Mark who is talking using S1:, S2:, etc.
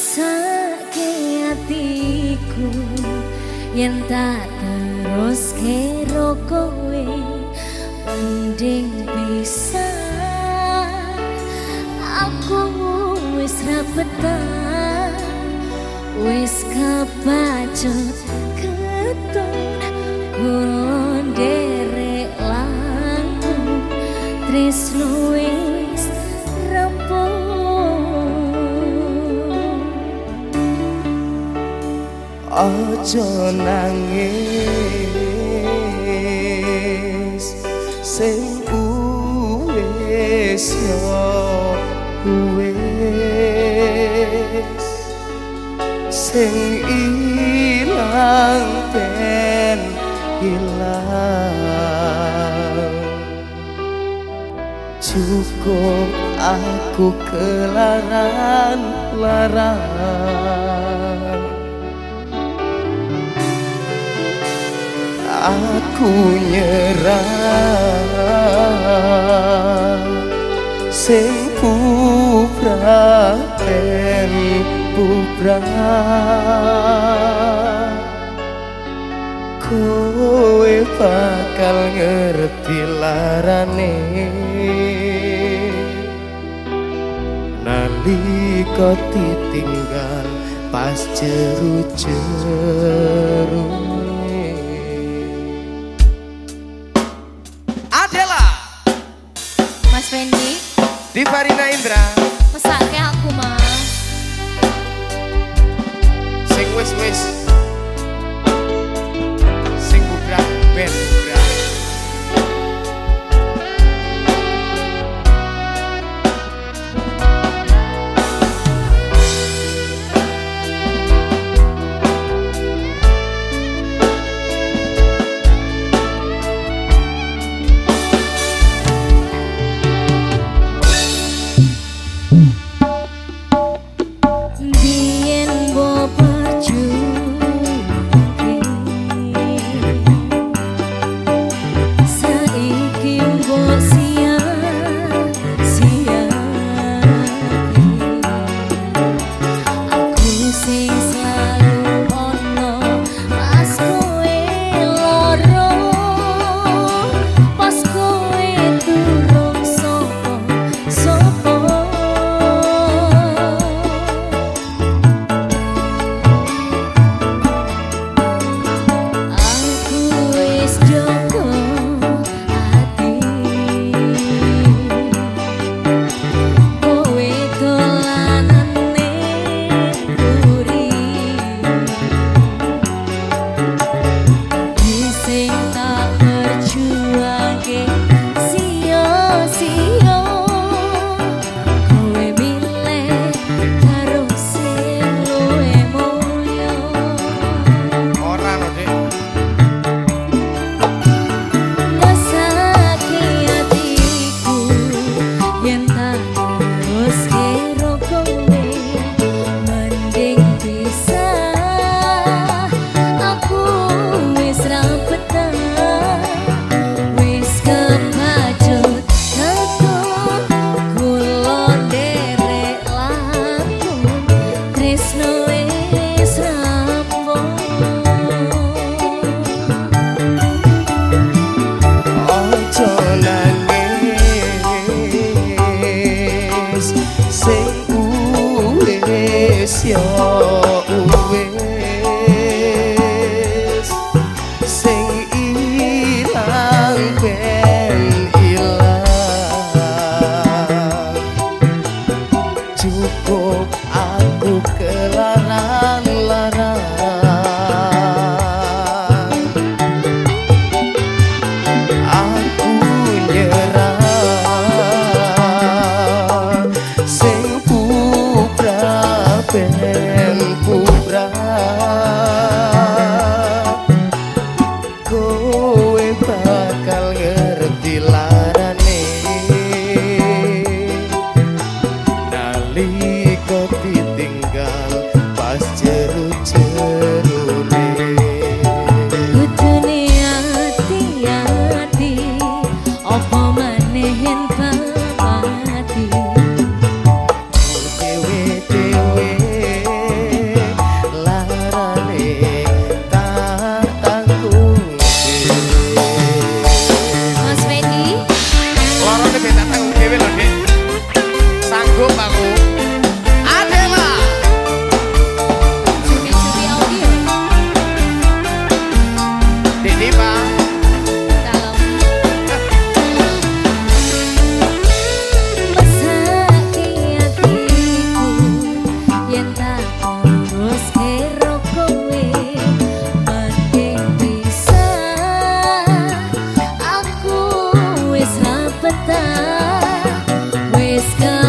S1: ngrasake atiku yen tak terus kero kowe mending bisa. Aku wis rapetan wis kebacut ketun
S2: Ojo nangis. Sing wis yo wis sing ilang ten ilang. Cukup aku kelaran larang aku nyerah. Sing pupraten pupra kowe bakal ngerti larane. Nalika ditinggal pas jeru-jeru di Farina Indra.
S1: Mesake aku mas
S2: sing wis wis Yeah. sky.